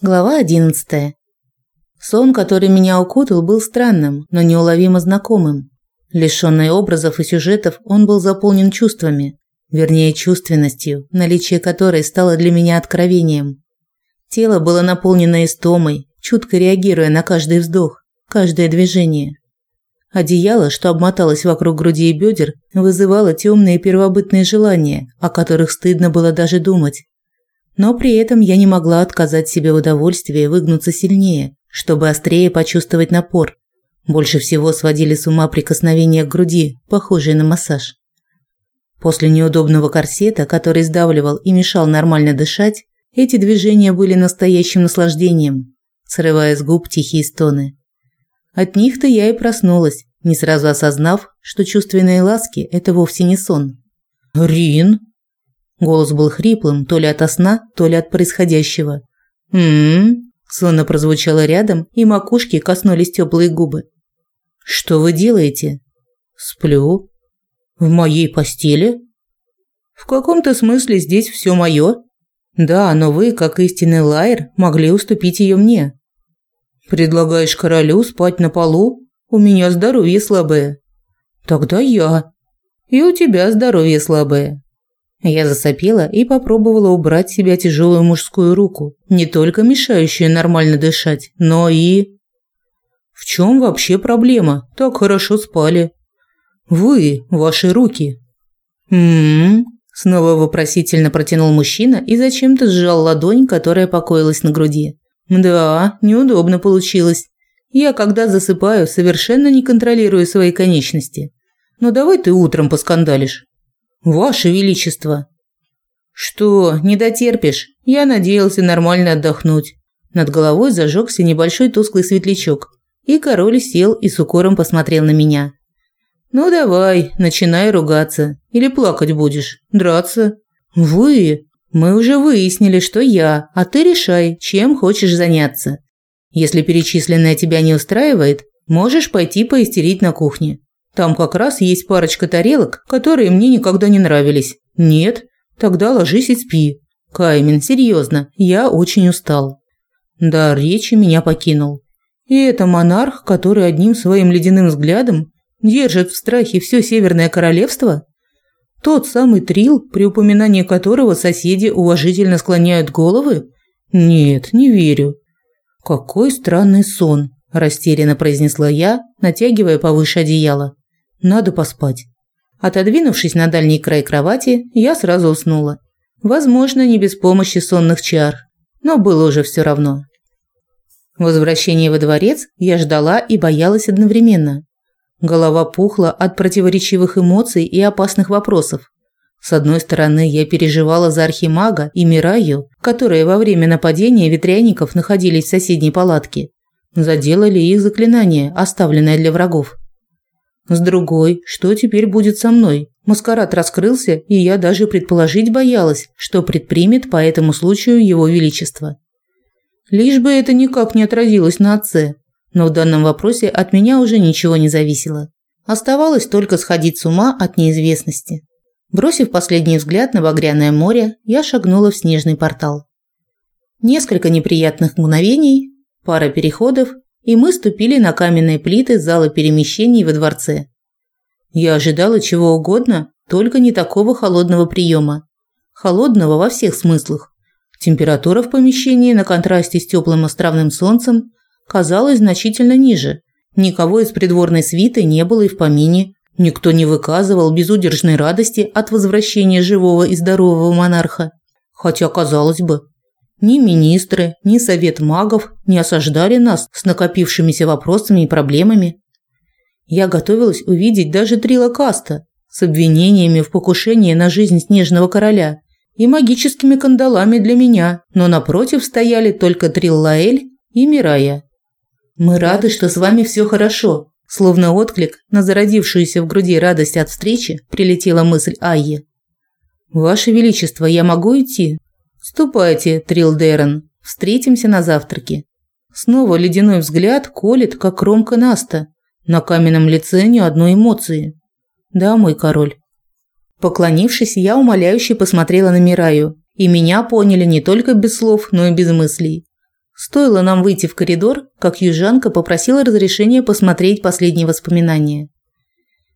Глава 11. Сон, который меня укутал, был странным, но неуловимо знакомым. Лишённый образов и сюжетов, он был заполнен чувствами, вернее, чувственностью, наличие которой стало для меня откровением. Тело было наполнено истомой, чутко реагируя на каждый вздох, каждое движение. Одеяло, что обмоталось вокруг груди и бедер, вызывало темные первобытные желания, о которых стыдно было даже думать. Но при этом я не могла отказать себе в удовольствии выгнуться сильнее, чтобы острее почувствовать напор. Больше всего сводили с ума прикосновения к груди, похожие на массаж. После неудобного корсета, который сдавливал и мешал нормально дышать, эти движения были настоящим наслаждением, срывая с губ тихие стоны. От них-то я и проснулась, не сразу осознав, что чувственные ласки – это вовсе не сон. «Рин!» Голос был хриплым, то ли от сна, то ли от происходящего. «М-м-м», сонно прозвучало рядом, и макушки коснулись теплые губы. «Что вы делаете?» «Сплю». «В моей постели?» «В каком-то смысле здесь все мое». «Да, но вы, как истинный лайер, могли уступить ее мне». «Предлагаешь королю спать на полу? У меня здоровье слабое». «Тогда я». «И у тебя здоровье слабое». Я засопела и попробовала убрать с себя тяжелую мужскую руку, не только мешающую нормально дышать, но и... В чем вообще проблема? Так хорошо спали. Вы, ваши руки. М-м. Снова вопросительно протянул мужчина и зачем-то сжал ладонь, которая покоилась на груди. Да, неудобно получилось. Я, когда засыпаю, совершенно не контролирую свои конечности. Но давай ты утром поскандалишь. Ваше величество. Что, не дотерпишь? Я надеялся нормально отдохнуть. Над головой зажегся небольшой тусклый светлячок, и король сел и с укором посмотрел на меня. Ну давай, начинай ругаться или плакать будешь? Драться? Вы? Мы уже выяснили, что я, а ты решай, чем хочешь заняться. Если перечисленное тебя не устраивает, можешь пойти поистерить на кухне. Там как раз есть парочка тарелок, которые мне никогда не нравились. Нет? Тогда ложись и спи. Каймен, серьезно, я очень устал. Да, речи меня покинул. И это монарх, который одним своим ледяным взглядом держит в страхе все Северное Королевство? Тот самый Трил, при упоминании которого соседи уважительно склоняют головы? Нет, не верю. Какой странный сон, растерянно произнесла я, натягивая повыше одеяло. Надо поспать. Отодвинувшись на дальний край кровати, я сразу уснула. Возможно, не без помощи сонных чар, но было уже все равно. Возвращение во дворец я ждала и боялась одновременно. Голова пухла от противоречивых эмоций и опасных вопросов. С одной стороны, я переживала за архимага и Мираю, которые во время нападения ветряников находились в соседней палатке. Заделали их заклинание, оставленное для врагов. С другой, что теперь будет со мной? Маскарад раскрылся, и я даже предположить боялась, что предпримет по этому случаю его величество. Лишь бы это никак не отразилось на отце, но в данном вопросе от меня уже ничего не зависело. Оставалось только сходить с ума от неизвестности. Бросив последний взгляд на багряное море, я шагнула в снежный портал. Несколько неприятных мгновений, пара переходов, и мы ступили на каменные плиты зала перемещений во дворце. Я ожидала чего угодно, только не такого холодного приема. Холодного во всех смыслах. Температура в помещении на контрасте с теплым островным солнцем казалась значительно ниже. Никого из придворной свиты не было и в помине. Никто не выказывал безудержной радости от возвращения живого и здорового монарха. Хотя, казалось бы, ни министры, ни совет магов не осаждали нас с накопившимися вопросами и проблемами. Я готовилась увидеть даже Трила Каста с обвинениями в покушении на жизнь снежного короля и магическими кандалами для меня, но напротив стояли только Трил Лаэль и Мирая. «Мы рады, что с вами все хорошо», словно отклик на зародившуюся в груди радость от встречи, прилетела мысль Айи. «Ваше Величество, я могу идти?» «Ступайте, Трилдерен, встретимся на завтраке». Снова ледяной взгляд колет, как кромка наста. На каменном лице ни одной эмоции. «Да, мой король». Поклонившись, я умоляюще посмотрела на Мираю, и меня поняли не только без слов, но и без мыслей. Стоило нам выйти в коридор, как южанка попросила разрешения посмотреть последние воспоминания.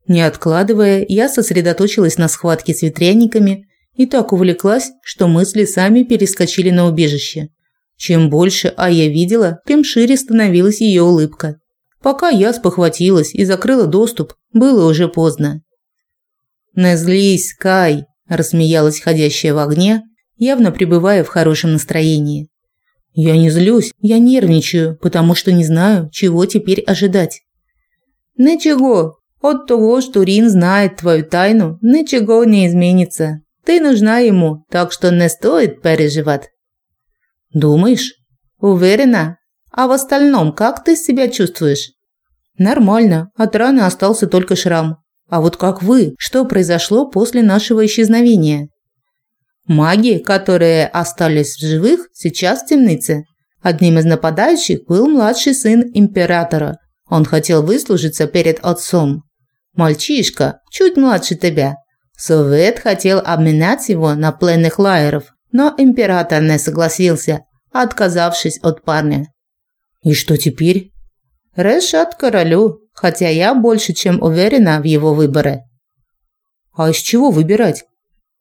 Не откладывая, я сосредоточилась на схватке с ветряниками и так увлеклась, что мысли сами перескочили на убежище. Чем больше Ая видела, тем шире становилась ее улыбка. Пока я спохватилась и закрыла доступ, было уже поздно. «Не злись, Кай!» – рассмеялась ходящая в огне, явно пребывая в хорошем настроении. «Я не злюсь, я нервничаю, потому что не знаю, чего теперь ожидать». «Ничего, от того, что Рин знает твою тайну, ничего не изменится. Ты нужна ему, так что не стоит переживать». «Думаешь?» «Уверена. А в остальном как ты себя чувствуешь?» «Нормально. От раны остался только шрам. А вот как вы? Что произошло после нашего исчезновения?» Маги, которые остались в живых, сейчас в темнице. Одним из нападающих был младший сын императора. Он хотел выслужиться перед отцом. Мальчишка, чуть младше тебя. Совет хотел обменять его на пленных лайеров, но император не согласился, отказавшись от парня. И что теперь? Решат королю, хотя я больше чем уверена в его выборе. А из чего выбирать?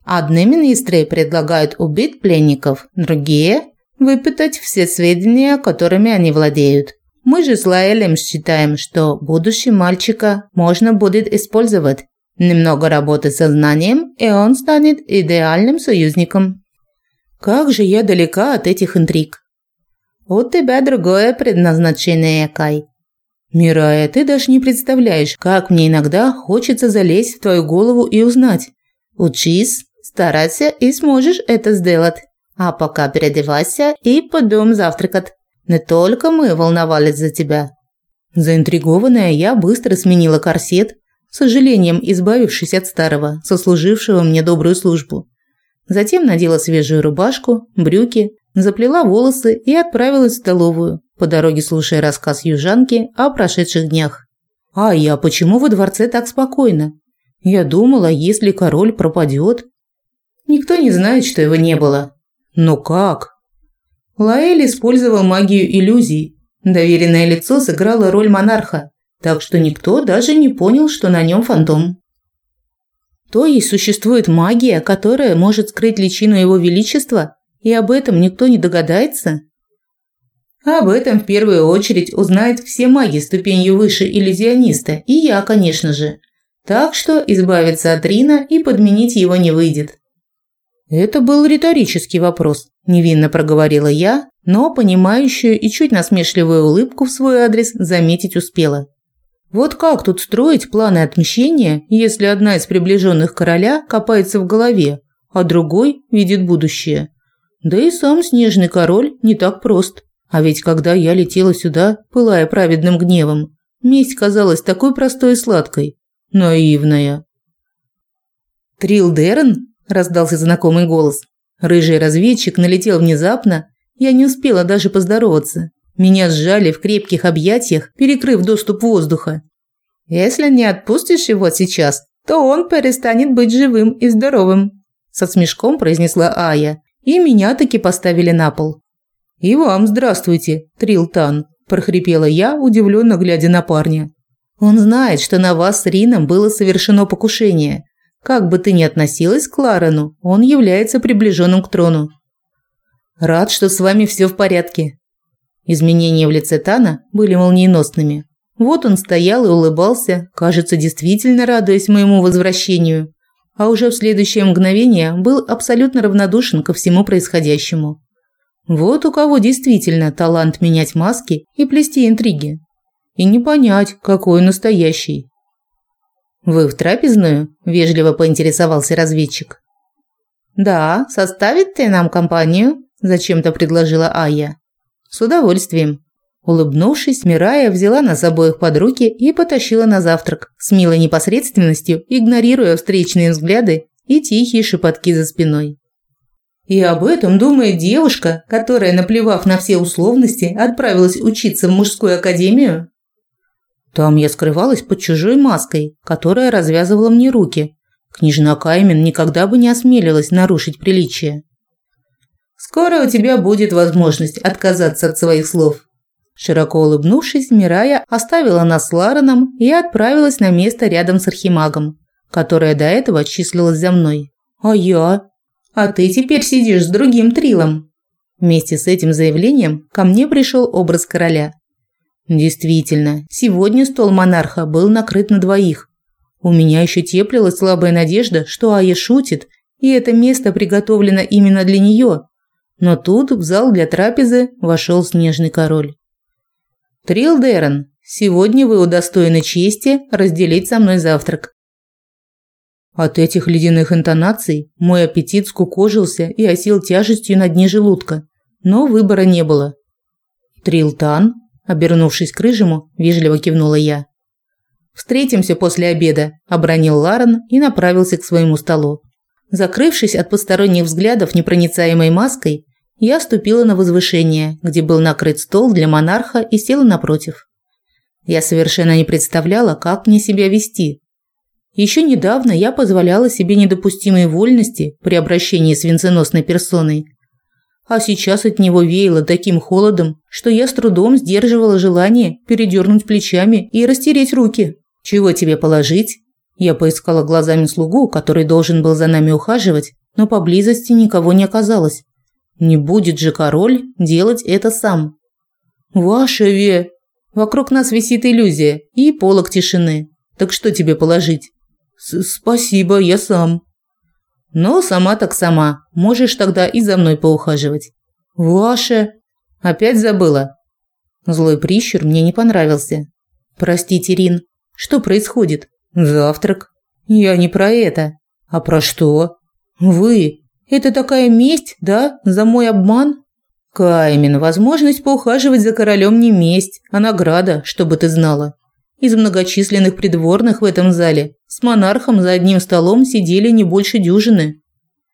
Одни министры предлагают убить пленников, другие – выпытать все сведения, которыми они владеют. Мы же с Лаэлем считаем, что будущее мальчика можно будет использовать. Немного работы со знанием, и он станет идеальным союзником. Как же я далека от этих интриг. У тебя другое предназначение, Кай. Мирая, ты даже не представляешь, как мне иногда хочется залезть в твою голову и узнать. Учись, старайся и сможешь это сделать. А пока переодевайся и пойдем завтракать. Не только мы волновались за тебя. Заинтригованная, я быстро сменила корсет, сожалением избавившись от старого, сослужившего мне добрую службу. Затем надела свежую рубашку, брюки, заплела волосы и отправилась в столовую, по дороге слушая рассказ южанки о прошедших днях. «А я почему во дворце так спокойно? Я думала, если король пропадет...» «Никто не знает, что его не было». «Но как?» Лаэль использовал магию иллюзий. Доверенное лицо сыграло роль монарха, так что никто даже не понял, что на нем фантом. То есть существует магия, которая может скрыть личину его величества, и об этом никто не догадается? Об этом в первую очередь узнают все маги ступенью выше иллюзиониста, и я, конечно же. Так что избавиться от Рина и подменить его не выйдет. Это был риторический вопрос, невинно проговорила я, но понимающую и чуть насмешливую улыбку в свой адрес заметить успела. Вот как тут строить планы отмщения, если одна из приближенных короля копается в голове, а другой видит будущее? Да и сам снежный король не так прост. А ведь когда я летела сюда, пылая праведным гневом, месть казалась такой простой и сладкой, наивная. Трил Дерн раздался знакомый голос. Рыжий разведчик налетел внезапно, я не успела даже поздороваться. Меня сжали в крепких объятиях, перекрыв доступ воздуха. Если не отпустишь его сейчас, то он перестанет быть живым и здоровым, со смешком произнесла Ая, и меня таки поставили на пол. И вам здравствуйте, Трилтан, прохрипела я, удивленно глядя на парня. Он знает, что на вас с Рином было совершено покушение, как бы ты ни относилась к Ларену, он является приближенным к трону. Рад, что с вами все в порядке. Изменения в лице Тана были молниеносными. Вот он стоял и улыбался, кажется, действительно радуясь моему возвращению, а уже в следующее мгновение был абсолютно равнодушен ко всему происходящему. Вот у кого действительно талант менять маски и плести интриги. И не понять, какой настоящий. «Вы в трапезную?» – вежливо поинтересовался разведчик. «Да, составит ты нам компанию?» – зачем-то предложила Ая. «С удовольствием». Улыбнувшись, Мирая взяла нас обоих под руки и потащила на завтрак, с милой непосредственностью, игнорируя встречные взгляды и тихие шепотки за спиной. И об этом думает девушка, которая, наплевав на все условности, отправилась учиться в мужскую академию? Там я скрывалась под чужой маской, которая развязывала мне руки. Княжна Каймен никогда бы не осмелилась нарушить приличие. Скоро у тебя будет возможность отказаться от своих слов. Широко улыбнувшись, Мирая оставила нас с Лареном и отправилась на место рядом с архимагом, которое до этого числилось за мной. А я? А ты теперь сидишь с другим трилом. Вместе с этим заявлением ко мне пришел образ короля. Действительно, сегодня стол монарха был накрыт на двоих. У меня еще теплилась слабая надежда, что Ая шутит, и это место приготовлено именно для нее. Но тут в зал для трапезы вошел снежный король. Трил Дэрон, сегодня вы удостоены чести разделить со мной завтрак. От этих ледяных интонаций мой аппетит скукожился и осел тяжестью на дне желудка, но выбора не было. Трилтан, обернувшись к рыжему, вежливо кивнула я. Встретимся после обеда, обронил Ларен и направился к своему столу. Закрывшись от посторонних взглядов непроницаемой маской, я ступила на возвышение, где был накрыт стол для монарха и села напротив. Я совершенно не представляла, как мне себя вести. Еще недавно я позволяла себе недопустимые вольности при обращении с венценосной персоной. А сейчас от него веяло таким холодом, что я с трудом сдерживала желание передернуть плечами и растереть руки. «Чего тебе положить?» Я поискала глазами слугу, который должен был за нами ухаживать, но поблизости никого не оказалось. Не будет же король делать это сам. Ваше ве. Вокруг нас висит иллюзия и полог тишины. Так что тебе положить? С Спасибо, я сам. Ну, сама так сама. Можешь тогда и за мной поухаживать. Ваше. Опять забыла. Злой прищур мне не понравился. Простите, Рин. Что происходит? Завтрак. Я не про это. А про что? Вы. Это такая месть, да, за мой обман? Каймен, возможность поухаживать за королем не месть, а награда, чтобы ты знала. Из многочисленных придворных в этом зале с монархом за одним столом сидели не больше дюжины.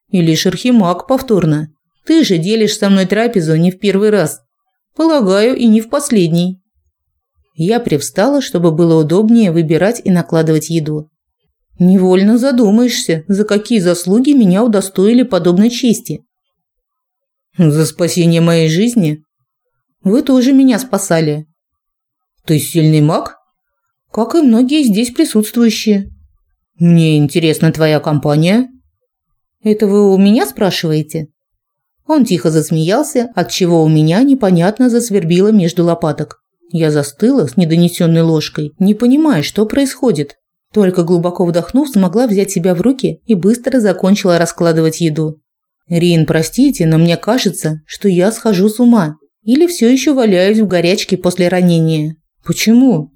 И лишь архимаг повторно. Ты же делишь со мной трапезу не в первый раз. Полагаю, и не в последний. Я привстала, чтобы было удобнее выбирать и накладывать еду. Невольно задумаешься, за какие заслуги меня удостоили подобной чести. За спасение моей жизни? Вы тоже меня спасали. Ты сильный маг? Как и многие здесь присутствующие. Мне интересна твоя компания. Это вы у меня спрашиваете? Он тихо засмеялся, от чего у меня непонятно засвербило между лопаток. Я застыла с недонесенной ложкой, не понимая, что происходит. Только глубоко вдохнув, смогла взять себя в руки и быстро закончила раскладывать еду. «Рин, простите, но мне кажется, что я схожу с ума. Или все еще валяюсь в горячке после ранения. Почему?»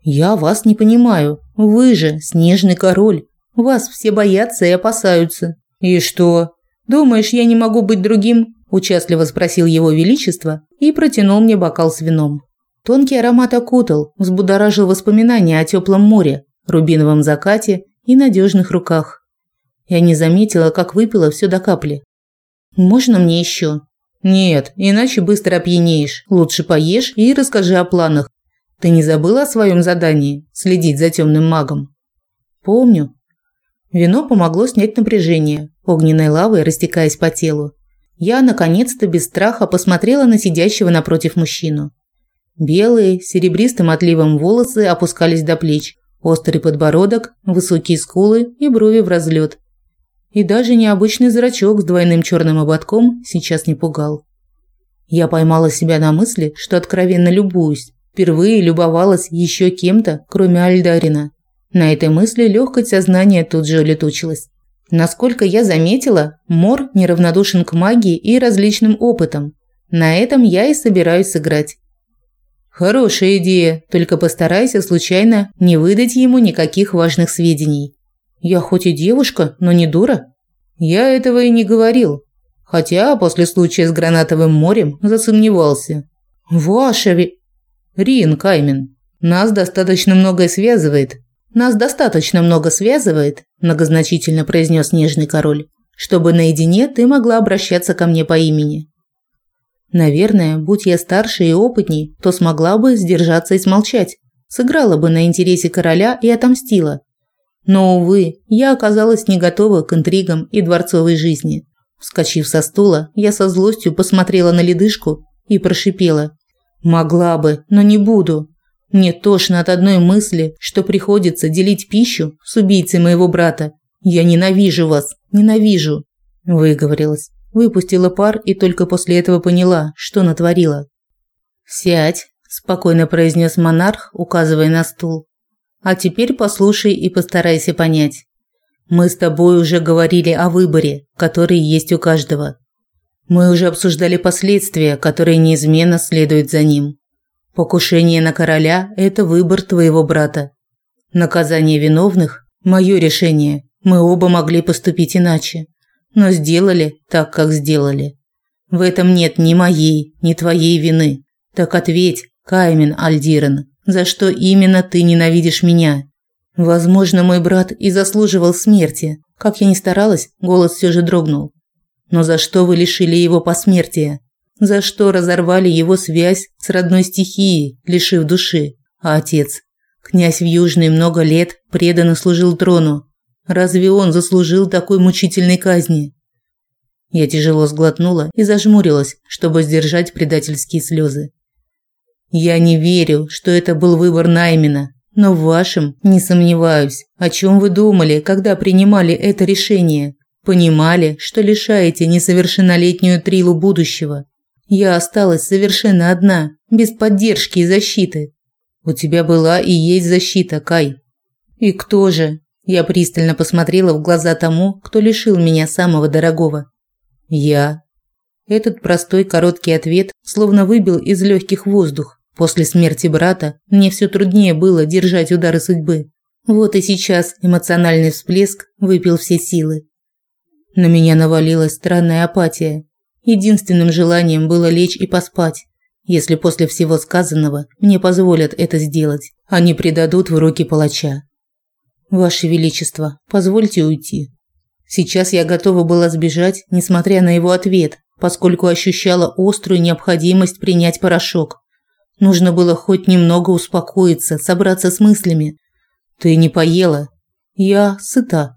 «Я вас не понимаю. Вы же снежный король. Вас все боятся и опасаются». «И что? Думаешь, я не могу быть другим?» – участливо спросил его величество и протянул мне бокал с вином. Тонкий аромат окутал, взбудоражил воспоминания о теплом море, рубиновом закате и надежных руках. Я не заметила, как выпила все до капли. «Можно мне еще?» «Нет, иначе быстро опьянеешь. Лучше поешь и расскажи о планах. Ты не забыла о своем задании – следить за темным магом?» «Помню». Вино помогло снять напряжение, огненной лавой растекаясь по телу. Я, наконец-то, без страха посмотрела на сидящего напротив мужчину. Белые, серебристым отливом волосы опускались до плеч, острый подбородок, высокие скулы и брови в разлет. И даже необычный зрачок с двойным черным ободком сейчас не пугал. Я поймала себя на мысли, что откровенно любуюсь. Впервые любовалась еще кем-то, кроме Альдарина. На этой мысли легкость сознания тут же улетучилась. Насколько я заметила, Мор неравнодушен к магии и различным опытам. На этом я и собираюсь сыграть. Хорошая идея, только постарайся случайно не выдать ему никаких важных сведений. Я хоть и девушка, но не дура. Я этого и не говорил. Хотя после случая с гранатовым морем засомневался. Ваша ви... Рин Каймен, нас достаточно многое связывает. Нас достаточно много связывает, многозначительно произнес нежный король, чтобы наедине ты могла обращаться ко мне по имени. Наверное, будь я старше и опытней, то смогла бы сдержаться и смолчать, сыграла бы на интересе короля и отомстила. Но, увы, я оказалась не готова к интригам и дворцовой жизни. Вскочив со стула, я со злостью посмотрела на ледышку и прошипела: "Могла бы, но не буду. Мне тошно от одной мысли, что приходится делить пищу с убийцей моего брата. Я ненавижу вас, ненавижу", выговорилась. Выпустила пар и только после этого поняла, что натворила. "Сядь", спокойно произнес монарх, указывая на стул. "А теперь послушай и постарайся понять. Мы с тобой уже говорили о выборе, который есть у каждого. Мы уже обсуждали последствия, которые неизменно следуют за ним. Покушение на короля – это выбор твоего брата. Наказание виновных – мое решение. Мы оба могли поступить иначе, но сделали так, как сделали. В этом нет ни моей, ни твоей вины. Так ответь, Каймен Альдирен, за что именно ты ненавидишь меня? Возможно, мой брат и заслуживал смерти. Как я ни старалась, голос все же дрогнул. Но за что вы лишили его посмертия? За что разорвали его связь с родной стихией, лишив души? А отец? Князь в Южной много лет преданно служил трону. Разве он заслужил такой мучительной казни? Я тяжело сглотнула и зажмурилась, чтобы сдержать предательские слезы. Я не верю, что это был выбор Наймена, но в вашем не сомневаюсь. О чем вы думали, когда принимали это решение? Понимали, что лишаете несовершеннолетнюю Трилу будущего. Я осталась совершенно одна, без поддержки и защиты. У тебя была и есть защита, Кай. И кто же? Я пристально посмотрела в глаза тому, кто лишил меня самого дорогого. Я. Этот простой короткий ответ словно выбил из легких воздух. После смерти брата мне все труднее было держать удары судьбы. Вот и сейчас эмоциональный всплеск выпил все силы. На меня навалилась странная апатия. Единственным желанием было лечь и поспать, если после всего сказанного мне позволят это сделать, а не предадут в руки палача. Ваше величество, позвольте уйти. Сейчас я готова была сбежать, несмотря на его ответ, поскольку ощущала острую необходимость принять порошок. Нужно было хоть немного успокоиться, собраться с мыслями. Ты не поела? Я сыта.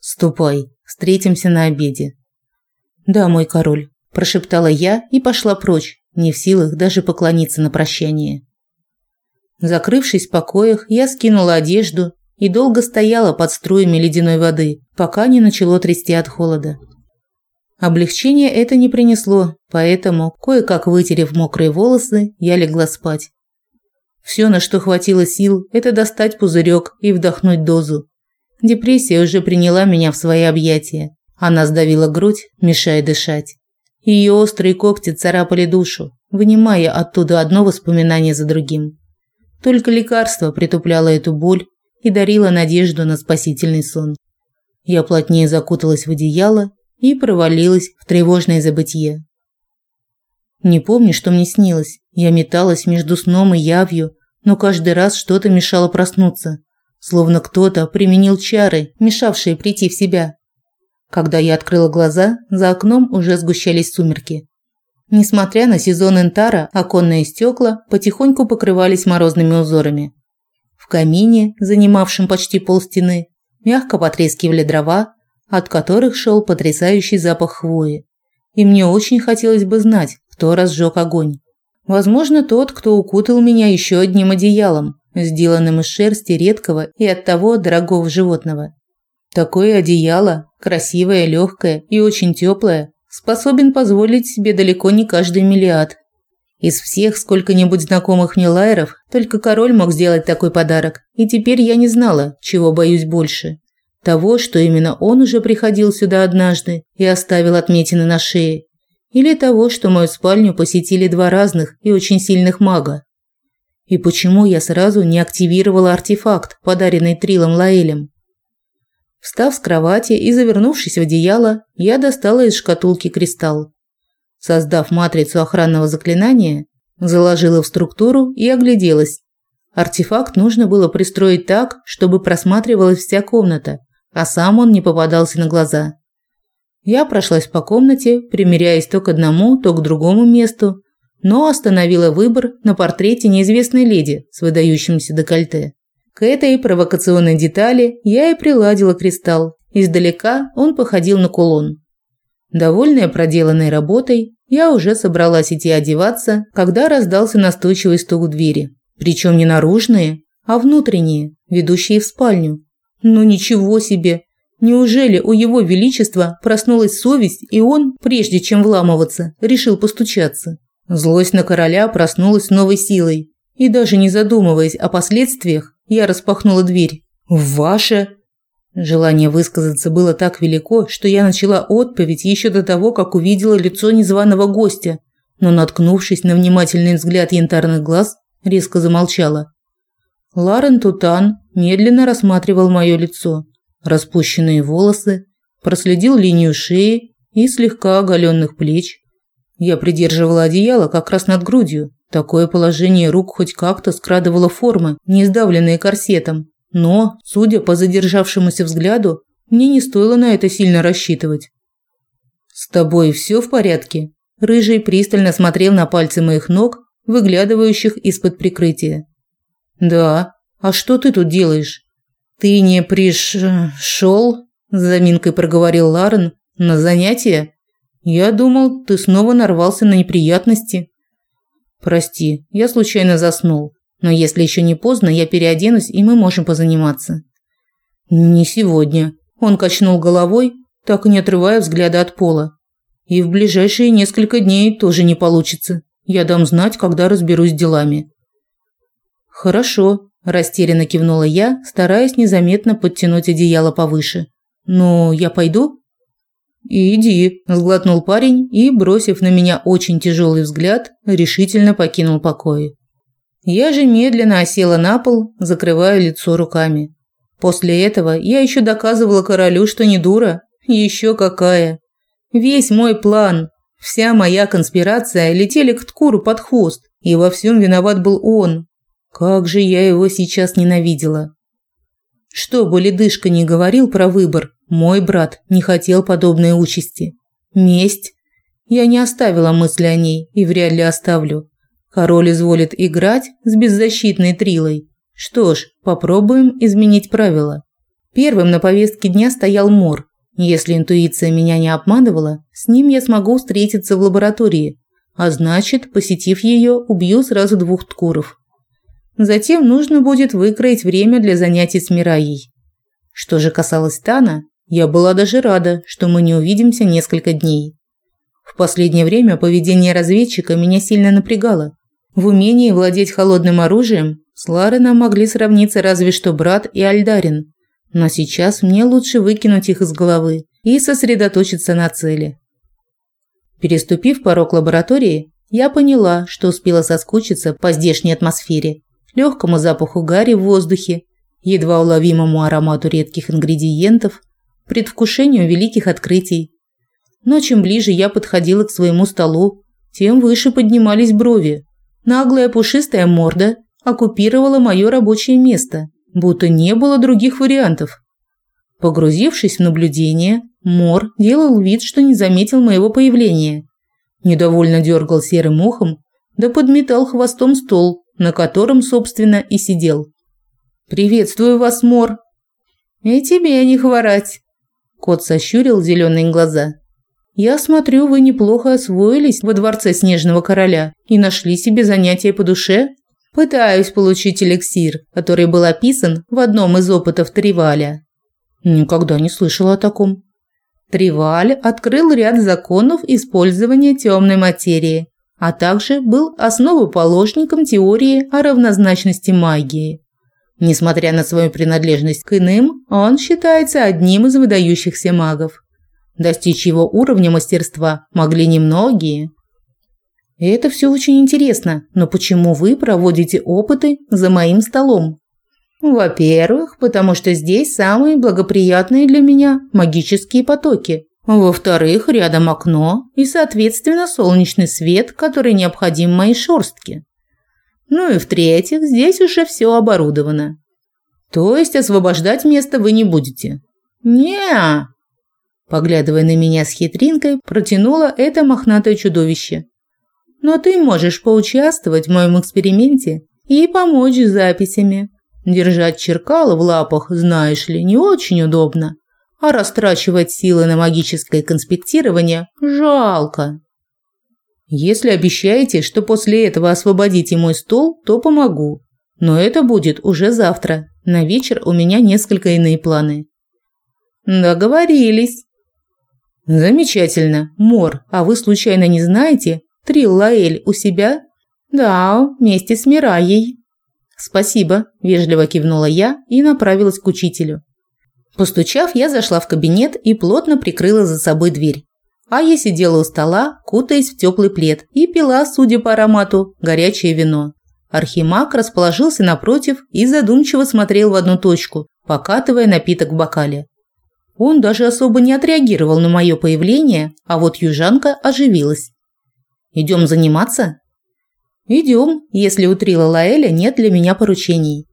Ступай, встретимся на обеде. Да, мой король, прошептала я и пошла прочь, не в силах даже поклониться на прощание. Закрывшись в покоях, я скинула одежду и долго стояла под струями ледяной воды, пока не начало трясти от холода. Облегчения это не принесло, поэтому, кое-как вытерев мокрые волосы, я легла спать. Все, на что хватило сил, это достать пузырек и вдохнуть дозу. Депрессия уже приняла меня в свои объятия. Она сдавила грудь, мешая дышать. Ее острые когти царапали душу, вынимая оттуда одно воспоминание за другим. Только лекарство притупляло эту боль и дарило надежду на спасительный сон. Я плотнее закуталась в одеяло и провалилась в тревожное забытье. Не помню, что мне снилось. Я металась между сном и явью, но каждый раз что-то мешало проснуться, словно кто-то применил чары, мешавшие прийти в себя. Когда я открыла глаза, за окном уже сгущались сумерки. Несмотря на сезон энтара, оконные стекла потихоньку покрывались морозными узорами. В камине, занимавшем почти полстены, мягко потрескивали дрова, от которых шел потрясающий запах хвои. И мне очень хотелось бы знать, кто разжег огонь. Возможно, тот, кто укутал меня еще одним одеялом, сделанным из шерсти редкого и оттого дорогого животного. Такое одеяло, красивое, легкое и очень теплое, способен позволить себе далеко не каждый миллиард. Из всех сколько-нибудь знакомых мне лайеров только король мог сделать такой подарок, и теперь я не знала, чего боюсь больше того, что именно он уже приходил сюда однажды и оставил отметины на шее, или того, что мою спальню посетили два разных и очень сильных мага. И почему я сразу не активировала артефакт, подаренный Трилом Лаэлем? Встав с кровати и завернувшись в одеяло, я достала из шкатулки кристалл. Создав матрицу охранного заклинания, заложила в структуру и огляделась. Артефакт нужно было пристроить так, чтобы просматривалась вся комната, а сам он не попадался на глаза. Я прошлась по комнате, примеряясь то к одному, то к другому месту, но остановила выбор на портрете неизвестной леди с выдающимся декольте. К этой провокационной детали я и приладила кристалл. Издалека он походил на кулон. Довольная проделанной работой, я уже собралась идти одеваться, когда раздался настойчивый стук в двери. Причем не наружные, а внутренние, ведущие в спальню. Ну ничего себе! Неужели у его величества проснулась совесть, и он, прежде чем вламываться, решил постучаться? Злость на короля проснулась новой силой, и даже не задумываясь о последствиях, я распахнула дверь. «Ваше?» Желание высказаться было так велико, что я начала отповедь еще до того, как увидела лицо незваного гостя, но, наткнувшись на внимательный взгляд янтарных глаз, резко замолчала. Ларен Тутан медленно рассматривал мое лицо, распущенные волосы, проследил линию шеи и слегка оголенных плеч. Я придерживала одеяло как раз над грудью. Такое положение рук хоть как-то скрадывало формы, не сдавленные корсетом. Но, судя по задержавшемуся взгляду, мне не стоило на это сильно рассчитывать. «С тобой все в порядке?» Рыжий пристально смотрел на пальцы моих ног, выглядывающих из-под прикрытия. «Да. А что ты тут делаешь?» «Ты не пришел?» – с заминкой проговорил Ларен. «На занятие? Я думал, ты снова нарвался на неприятности». «Прости, я случайно заснул. Но если еще не поздно, я переоденусь, и мы можем позаниматься». «Не сегодня». Он качнул головой, так и не отрывая взгляда от пола. «И в ближайшие несколько дней тоже не получится. Я дам знать, когда разберусь с делами». «Хорошо», – растерянно кивнула я, стараясь незаметно подтянуть одеяло повыше. «Ну, я пойду?» «Иди», – сглотнул парень и, бросив на меня очень тяжелый взгляд, решительно покинул покои. Я же медленно осела на пол, закрывая лицо руками. После этого я еще доказывала королю, что не дура. Еще какая. Весь мой план, вся моя конспирация летели к Ткуру под хвост, и во всем виноват был он. Как же я его сейчас ненавидела. Что бы Ледышка ни говорил про выбор, мой брат не хотел подобной участи. Месть. Я не оставила мысли о ней и вряд ли оставлю. Король изволит играть с беззащитной Трилой. Что ж, попробуем изменить правила. Первым на повестке дня стоял Мор. Если интуиция меня не обманывала, с ним я смогу встретиться в лаборатории, а значит, посетив ее, убью сразу двух ткуров. Затем нужно будет выкроить время для занятий с Мираей. Что же касалось Тана, я была даже рада, что мы не увидимся несколько дней. В последнее время поведение разведчика меня сильно напрягало. В умении владеть холодным оружием с Лареном могли сравниться разве что брат и Альдарин. Но сейчас мне лучше выкинуть их из головы и сосредоточиться на цели. Переступив порог лаборатории, я поняла, что успела соскучиться по здешней атмосфере легкому запаху гари в воздухе, едва уловимому аромату редких ингредиентов, предвкушению великих открытий. Но чем ближе я подходила к своему столу, тем выше поднимались брови. Наглая пушистая морда оккупировала мое рабочее место, будто не было других вариантов. Погрузившись в наблюдение, Мор делал вид, что не заметил моего появления. Недовольно дергал серым ухом, да подметал хвостом стол, на котором, собственно, и сидел. «Приветствую вас, Мор!» «И тебе не хворать!» Кот сощурил зеленые глаза. «Я смотрю, вы неплохо освоились во дворце Снежного Короля и нашли себе занятие по душе?» «Пытаюсь получить эликсир, который был описан в одном из опытов Триваля». «Никогда не слышала о таком». Триваль открыл ряд законов использования темной материи, а также был основоположником теории о равнозначности магии. Несмотря на свою принадлежность к иным, он считается одним из выдающихся магов. Достичь его уровня мастерства могли немногие. Это все очень интересно, но почему вы проводите опыты за моим столом? Во-первых, потому что здесь самые благоприятные для меня магические потоки. Во-вторых, рядом окно и, соответственно, солнечный свет, который необходим моей шорстке. Ну и в-третьих, здесь уже все оборудовано. То есть освобождать место вы не будете? не. Поглядывая на меня с хитринкой, протянуло это мохнатое чудовище. Но ты можешь поучаствовать в моем эксперименте и помочь с записями. Держать черкало в лапах, знаешь ли, не очень удобно. а растрачивать силы на магическое конспектирование жалко. Если обещаете, что после этого освободите мой стол, то помогу. Но это будет уже завтра. На вечер у меня несколько иные планы. Договорились. Замечательно. Мор, а вы случайно не знаете, Трил Лаэль у себя? Да, вместе с Мираей. Спасибо, вежливо кивнула я и направилась к учителю. Постучав, я зашла в кабинет и плотно прикрыла за собой дверь. А я сидела у стола, кутаясь в теплый плед, и пила, судя по аромату, горячее вино. Архимаг расположился напротив и задумчиво смотрел в одну точку, покатывая напиток в бокале. Он даже особо не отреагировал на мое появление, а вот южанка оживилась. «Идем заниматься?» «Идем, если у Трила Лаэля нет для меня поручений».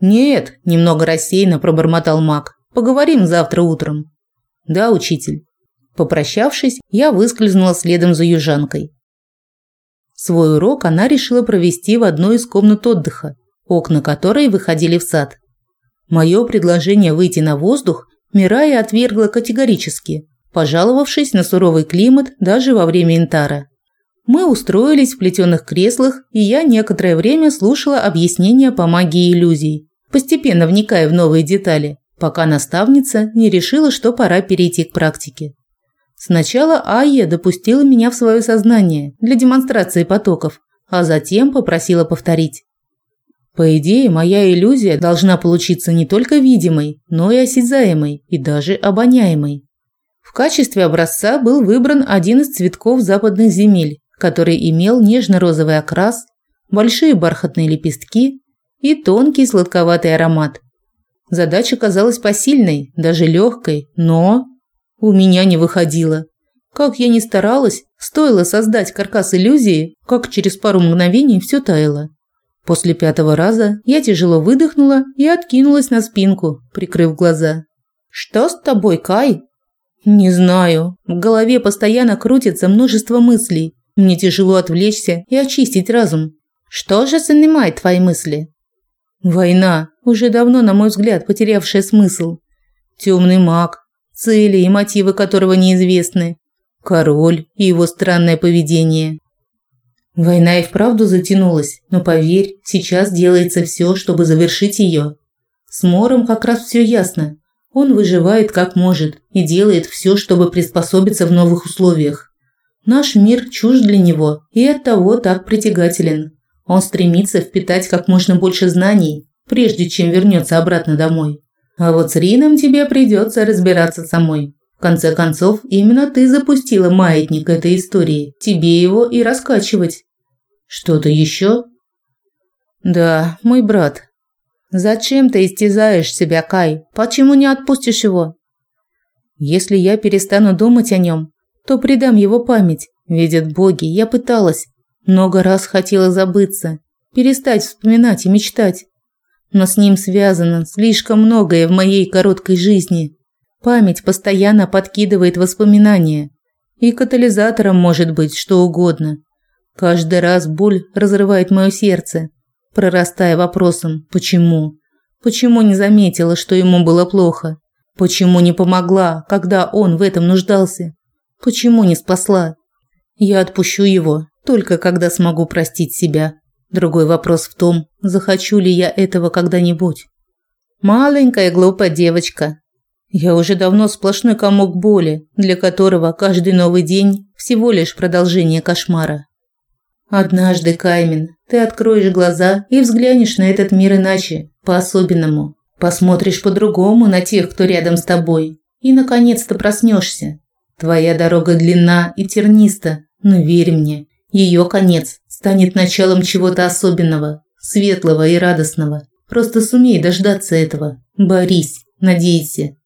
«Нет», – немного рассеянно пробормотал маг. Поговорим завтра утром. Да, учитель. Попрощавшись, я выскользнула следом за южанкой. Свой урок она решила провести в одной из комнат отдыха, окна которой выходили в сад. Мое предложение выйти на воздух Мирая отвергла категорически, пожаловавшись на суровый климат даже во время интара. Мы устроились в плетеных креслах, и я некоторое время слушала объяснения по магии иллюзий, постепенно вникая в новые детали пока наставница не решила, что пора перейти к практике. Сначала Айя допустила меня в свое сознание для демонстрации потоков, а затем попросила повторить. По идее, моя иллюзия должна получиться не только видимой, но и осязаемой и даже обоняемой. В качестве образца был выбран один из цветков западных земель, который имел нежно-розовый окрас, большие бархатные лепестки и тонкий сладковатый аромат, Задача казалась посильной, даже легкой, но у меня не выходило. Как я ни старалась, стоило создать каркас иллюзии, как через пару мгновений все таяло. После пятого раза я тяжело выдохнула и откинулась на спинку, прикрыв глаза. «Что с тобой, Кай?» «Не знаю. В голове постоянно крутится множество мыслей. Мне тяжело отвлечься и очистить разум. Что же занимает твои мысли?» Война, уже давно, на мой взгляд, потерявшая смысл. Темный маг, цели и мотивы которого неизвестны. Король и его странное поведение. Война и вправду затянулась, но поверь, сейчас делается все, чтобы завершить ее. С Мором как раз все ясно. Он выживает как может и делает все, чтобы приспособиться в новых условиях. Наш мир чужд для него и оттого так притягателен. Он стремится впитать как можно больше знаний, прежде чем вернется обратно домой. А вот с Рином тебе придется разбираться самой. В конце концов, именно ты запустила маятник этой истории. Тебе его и раскачивать. Что-то еще? Да, мой брат. Зачем ты истязаешь себя, Кай? Почему не отпустишь его? Если я перестану думать о нем, то предам его память. Видят боги, я пыталась, много раз хотела забыться, перестать вспоминать и мечтать. Но с ним связано слишком многое в моей короткой жизни. Память постоянно подкидывает воспоминания. И катализатором может быть что угодно. Каждый раз боль разрывает мое сердце, прорастая вопросом «почему?». Почему не заметила, что ему было плохо? Почему не помогла, когда он в этом нуждался? Почему не спасла? Я отпущу его, только когда смогу простить себя. Другой вопрос в том, захочу ли я этого когда-нибудь. Маленькая глупая девочка. Я уже давно сплошной комок боли, для которого каждый новый день всего лишь продолжение кошмара. Однажды, Каймен, ты откроешь глаза и взглянешь на этот мир иначе, по-особенному. Посмотришь по-другому на тех, кто рядом с тобой, и наконец-то проснешься. Твоя дорога длинна и терниста, но верь мне, ее конец станет началом чего-то особенного, светлого и радостного. Просто сумей дождаться этого. Борись, надейся.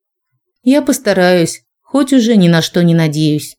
Я постараюсь, хоть уже ни на что не надеюсь.